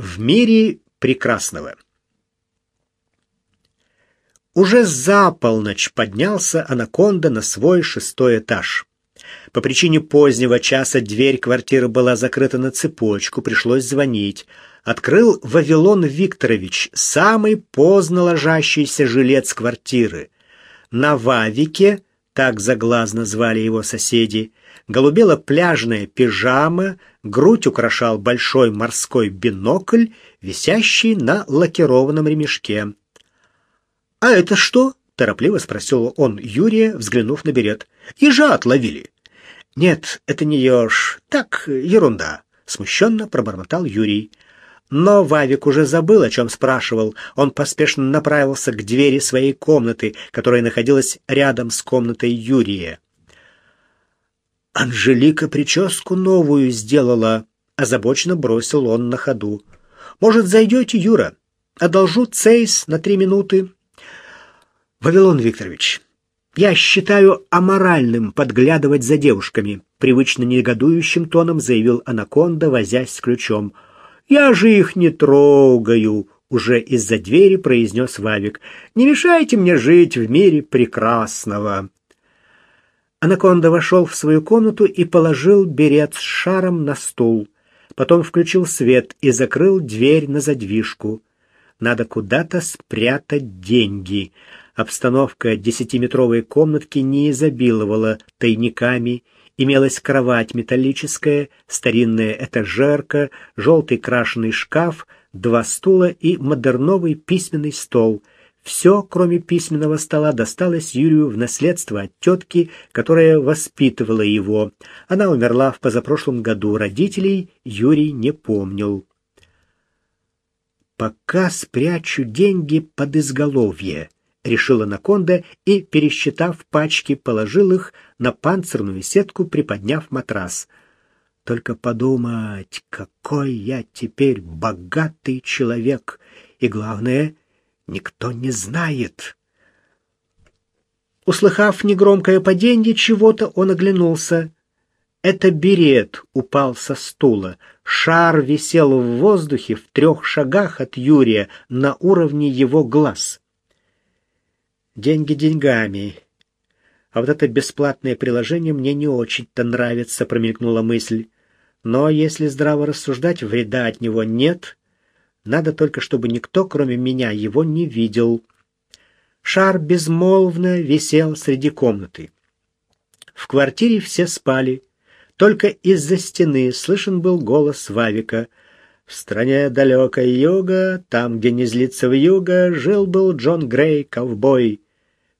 В мире прекрасного. Уже за полночь поднялся анаконда на свой шестой этаж. По причине позднего часа дверь квартиры была закрыта на цепочку, пришлось звонить. Открыл Вавилон Викторович, самый поздно ложащийся жилец квартиры. На Вавике, так заглазно звали его соседи, голубела пляжная пижама, грудь украшал большой морской бинокль, висящий на лакированном ремешке. «А это что?» — торопливо спросил он Юрия, взглянув на берет. «Ежа отловили». «Нет, это не еж. Так, ерунда», — смущенно пробормотал Юрий. Но Вавик уже забыл, о чем спрашивал. Он поспешно направился к двери своей комнаты, которая находилась рядом с комнатой Юрия. Анжелика прическу новую сделала, озабоченно бросил он на ходу. Может, зайдете, Юра? Одолжу цейс на три минуты. Вавилон Викторович, я считаю аморальным подглядывать за девушками, привычно негодующим тоном заявил анаконда, возясь с ключом. Я же их не трогаю, уже из-за двери произнес Вавик. Не мешайте мне жить в мире прекрасного. Анаконда вошел в свою комнату и положил берет с шаром на стул. Потом включил свет и закрыл дверь на задвижку. Надо куда-то спрятать деньги. Обстановка десятиметровой комнатки не изобиловала тайниками. Имелась кровать металлическая, старинная этажерка, желтый крашеный шкаф, два стула и модерновый письменный стол — все, кроме письменного стола, досталось Юрию в наследство от тетки, которая воспитывала его. Она умерла в позапрошлом году, родителей Юрий не помнил. «Пока спрячу деньги под изголовье», — решила Наконда и, пересчитав пачки, положил их на панцирную сетку, приподняв матрас. «Только подумать, какой я теперь богатый человек, и, главное, никто не знает. Услыхав негромкое падение чего-то, он оглянулся. Это берет упал со стула. Шар висел в воздухе в трех шагах от Юрия на уровне его глаз. Деньги деньгами. А вот это бесплатное приложение мне не очень-то нравится, промелькнула мысль. Но если здраво рассуждать, вреда от него нет, надо только, чтобы никто, кроме меня, его не видел. Шар безмолвно висел среди комнаты. В квартире все спали. Только из-за стены слышен был голос Вавика. В стране далекой юга, там, где не злится вьюга, жил-был Джон Грей, ковбой.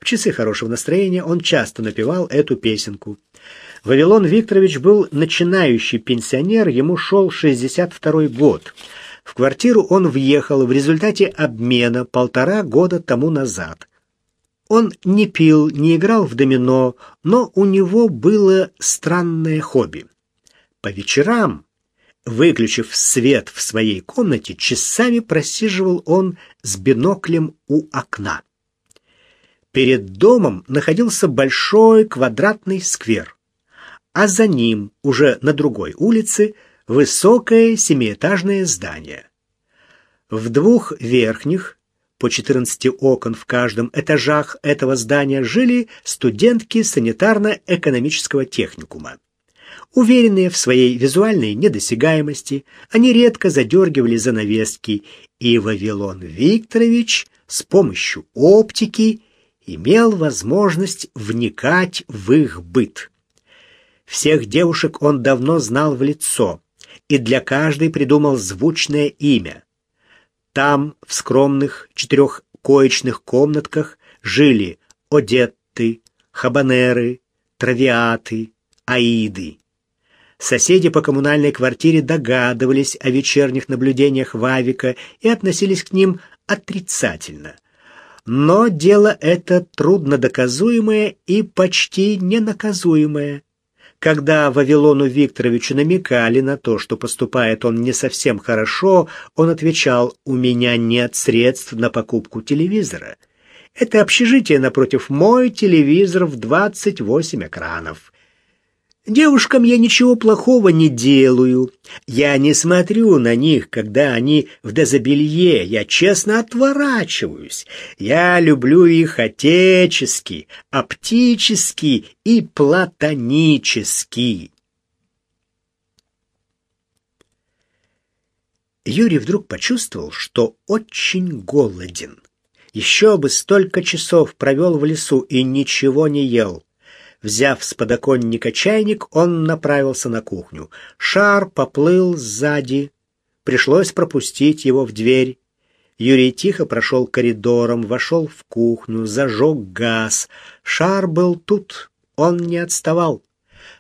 В часы хорошего настроения он часто напевал эту песенку. Вавилон Викторович был начинающий пенсионер, ему шел 62-й год. В квартиру он въехал в результате обмена полтора года тому назад. Он не пил, не играл в домино, но у него было странное хобби. По вечерам, выключив свет в своей комнате, часами просиживал он с биноклем у окна. Перед домом находился большой квадратный сквер, а за ним, уже на другой улице, высокое семиэтажное здание. В двух верхних, по 14 окон в каждом этажах этого здания жили студентки санитарно-экономического техникума. Уверенные в своей визуальной недосягаемости, они редко задергивали занавески, и Вавилон Викторович с помощью оптики имел возможность вникать в их быт. Всех девушек он давно знал в лицо, и для каждой придумал звучное имя. Там, в скромных четырехкоечных комнатках, жили Одетты, Хабанеры, Травиаты, Аиды. Соседи по коммунальной квартире догадывались о вечерних наблюдениях Вавика и относились к ним отрицательно. Но дело это трудно доказуемое и почти ненаказуемое. Когда Вавилону Викторовичу намекали на то, что поступает он не совсем хорошо, он отвечал «У меня нет средств на покупку телевизора». Это общежитие напротив мой телевизор в 28 экранов. Девушкам я ничего плохого не делаю. Я не смотрю на них, когда они в дезобелье. Я честно отворачиваюсь. Я люблю их отечески, оптически и платонически. Юрий вдруг почувствовал, что очень голоден. Еще бы столько часов провел в лесу и ничего не ел. Взяв с подоконника чайник, он направился на кухню. Шар поплыл сзади. Пришлось пропустить его в дверь. Юрий тихо прошел коридором, вошел в кухню, зажег газ. Шар был тут, он не отставал.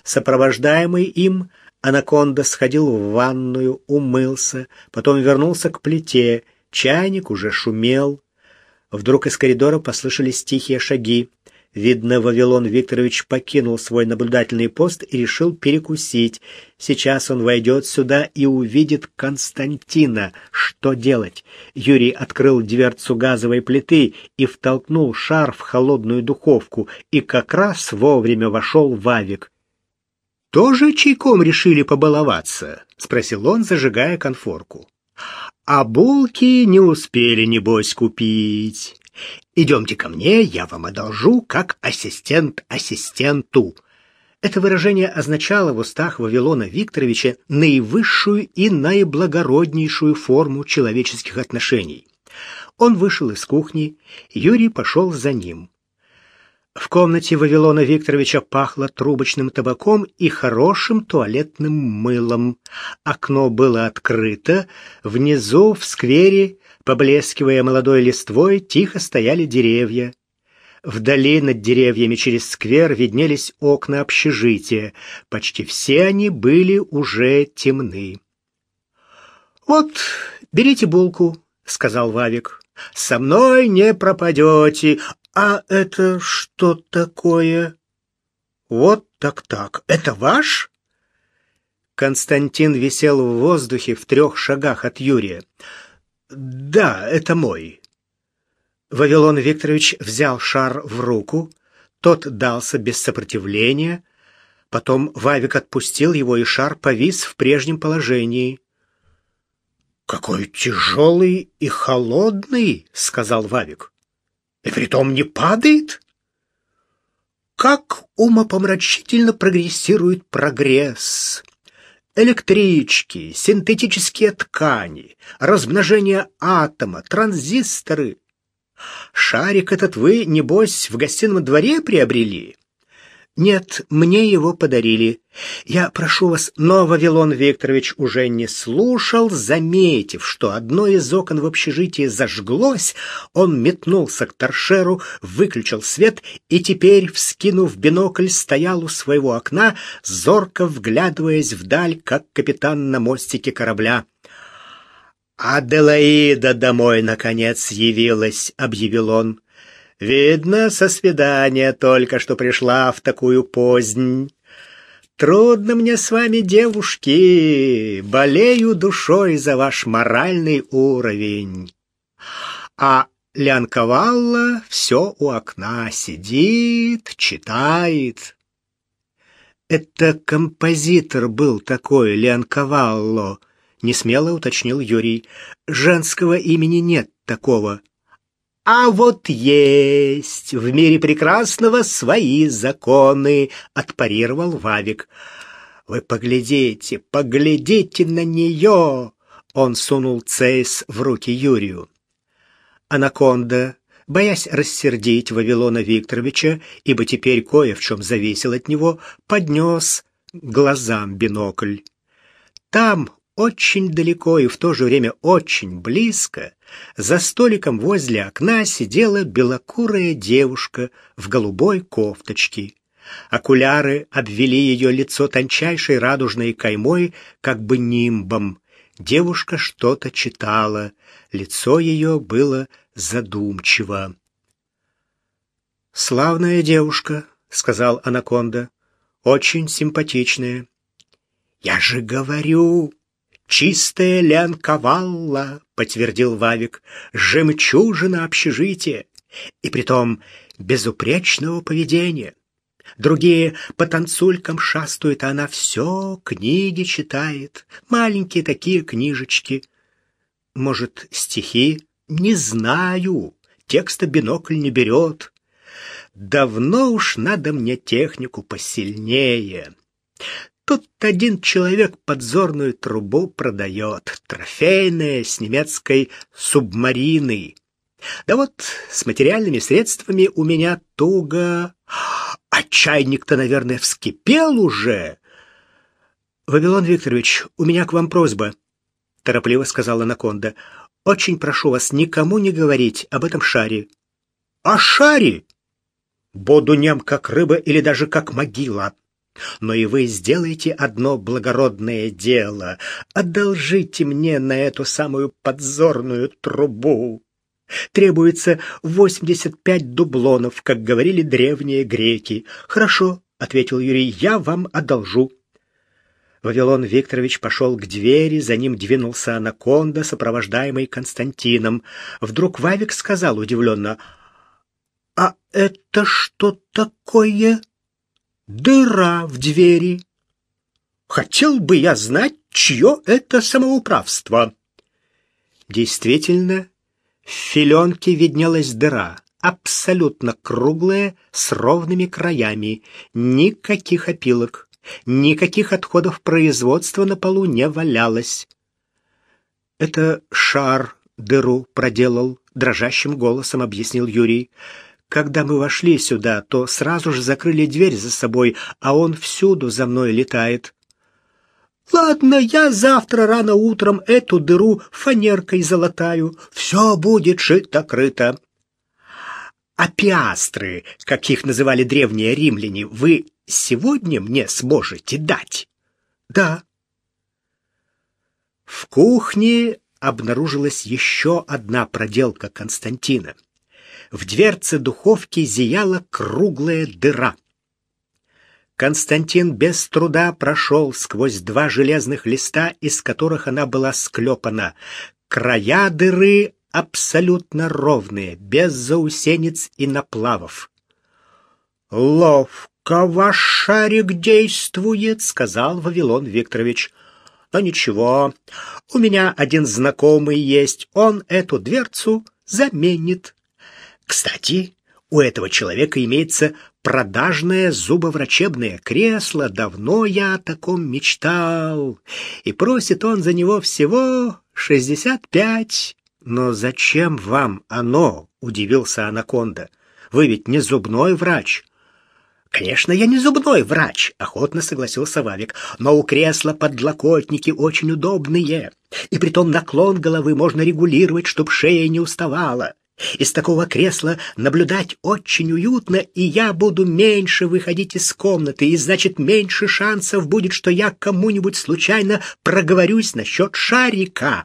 Сопровождаемый им, анаконда сходил в ванную, умылся, потом вернулся к плите. Чайник уже шумел. Вдруг из коридора послышались тихие шаги. Видно, Вавилон Викторович покинул свой наблюдательный пост и решил перекусить. Сейчас он войдет сюда и увидит Константина. Что делать? Юрий открыл дверцу газовой плиты и втолкнул шар в холодную духовку, и как раз вовремя вошел Вавик. «Тоже чайком решили побаловаться?» — спросил он, зажигая конфорку. «А булки не успели, небось, купить». Идемте ко мне, я вам одолжу как ассистент ассистенту. Это выражение означало в устах Вавилона Викторовича наивысшую и наиблагороднейшую форму человеческих отношений. Он вышел из кухни, Юрий пошел за ним. В комнате Вавилона Викторовича пахло трубочным табаком и хорошим туалетным мылом. Окно было открыто, внизу в сквере Поблескивая молодой листвой, тихо стояли деревья. Вдали над деревьями через сквер виднелись окна общежития. Почти все они были уже темны. «Вот, берите булку», — сказал Вавик. «Со мной не пропадете. А это что такое?» «Вот так-так. Это ваш?» Константин висел в воздухе в трех шагах от Юрия. «Да, это мой». Вавилон Викторович взял шар в руку, тот дался без сопротивления, потом Вавик отпустил его, и шар повис в прежнем положении. «Какой тяжелый и холодный!» — сказал Вавик. «И притом не падает?» «Как умопомрачительно прогрессирует прогресс!» Электрички, синтетические ткани, размножение атома, транзисторы. Шарик этот вы, небось, в гостином дворе приобрели? Нет, мне его подарили. Я прошу вас, но Вавилон Викторович уже не слушал, заметив, что одно из окон в общежитии зажглось, он метнулся к торшеру, выключил свет и теперь, вскинув бинокль, стоял у своего окна, зорко вглядываясь вдаль, как капитан на мостике корабля. «Аделаида домой, наконец, явилась», — объявил он. Видно, со свидания только что пришла в такую позднь. Трудно мне с вами, девушки, болею душой за ваш моральный уровень. А Лянковалла все у окна сидит, читает. Это композитор был такой, Лянковалло, несмело уточнил Юрий. Женского имени нет такого. А вот есть в мире прекрасного свои законы, отпарировал Вавик. Вы поглядите, поглядите на нее!» Он сунул цейс в руки Юрию. Анаконда, боясь рассердить Вавилона Викторовича, ибо теперь кое в чем зависел от него, поднес глазам бинокль. Там, очень далеко и в то же время очень близко, за столиком возле окна сидела белокурая девушка в голубой кофточке. Окуляры обвели ее лицо тончайшей радужной каймой, как бы нимбом. Девушка что-то читала, лицо ее было задумчиво. «Славная девушка», — сказал Анаконда, — «очень симпатичная». «Я же говорю, «Чистая лянковалла», — подтвердил Вавик, — «жемчужина общежития, и притом безупречного поведения. Другие по танцулькам шастают, а она все книги читает. Маленькие такие книжечки. Может, стихи? Не знаю. Текста бинокль не берет. Давно уж надо мне технику посильнее. Тут один человек подзорную трубу продает, трофейная, с немецкой субмарины. Да вот с материальными средствами у меня туго. А чайник-то, наверное, вскипел уже. Вавилон Викторович, у меня к вам просьба, торопливо сказала Наконда. Очень прошу вас никому не говорить об этом шаре. О шаре? Буду нем как рыба или даже как могила. Но и вы сделайте одно благородное дело. Одолжите мне на эту самую подзорную трубу. Требуется 85 дублонов, как говорили древние греки. Хорошо, ответил Юрий, я вам одолжу. Вавилон Викторович пошел к двери, за ним двинулся анаконда, сопровождаемый Константином. Вдруг Вавик сказал удивленно, «А это что такое?» «Дыра в двери». «Хотел бы я знать, чье это самоуправство». Действительно, в филенке виднелась дыра, абсолютно круглая, с ровными краями, никаких опилок, никаких отходов производства на полу не валялось. «Это шар дыру проделал», — дрожащим голосом объяснил Юрий. «Когда мы вошли сюда, то сразу же закрыли дверь за собой, а он всюду за мной летает». Ладно, я завтра рано утром эту дыру фанеркой залатаю. Все будет шито-крыто. А пиастры, как их называли древние римляне, вы сегодня мне сможете дать? Да. В кухне обнаружилась еще одна проделка Константина. В дверце духовки зияла круглая дыра. Константин без труда прошел сквозь два железных листа, из которых она была склепана. Края дыры абсолютно ровные, без заусенец и наплавов. «Ловко ваш шарик действует», — сказал Вавилон Викторович. «Но ничего, у меня один знакомый есть, он эту дверцу заменит. Кстати, у этого человека имеется продажное зубоврачебное кресло. Давно я о таком мечтал. И просит он за него всего шестьдесят пять. Но зачем вам оно? Удивился Анаконда. Вы ведь не зубной врач. Конечно, я не зубной врач, охотно согласился Вавик, но у кресла подлокотники очень удобные. И притом наклон головы можно регулировать, чтоб шея не уставала. Из такого кресла наблюдать очень уютно, и я буду меньше выходить из комнаты, и значит меньше шансов будет, что я кому-нибудь случайно проговорюсь насчет шарика.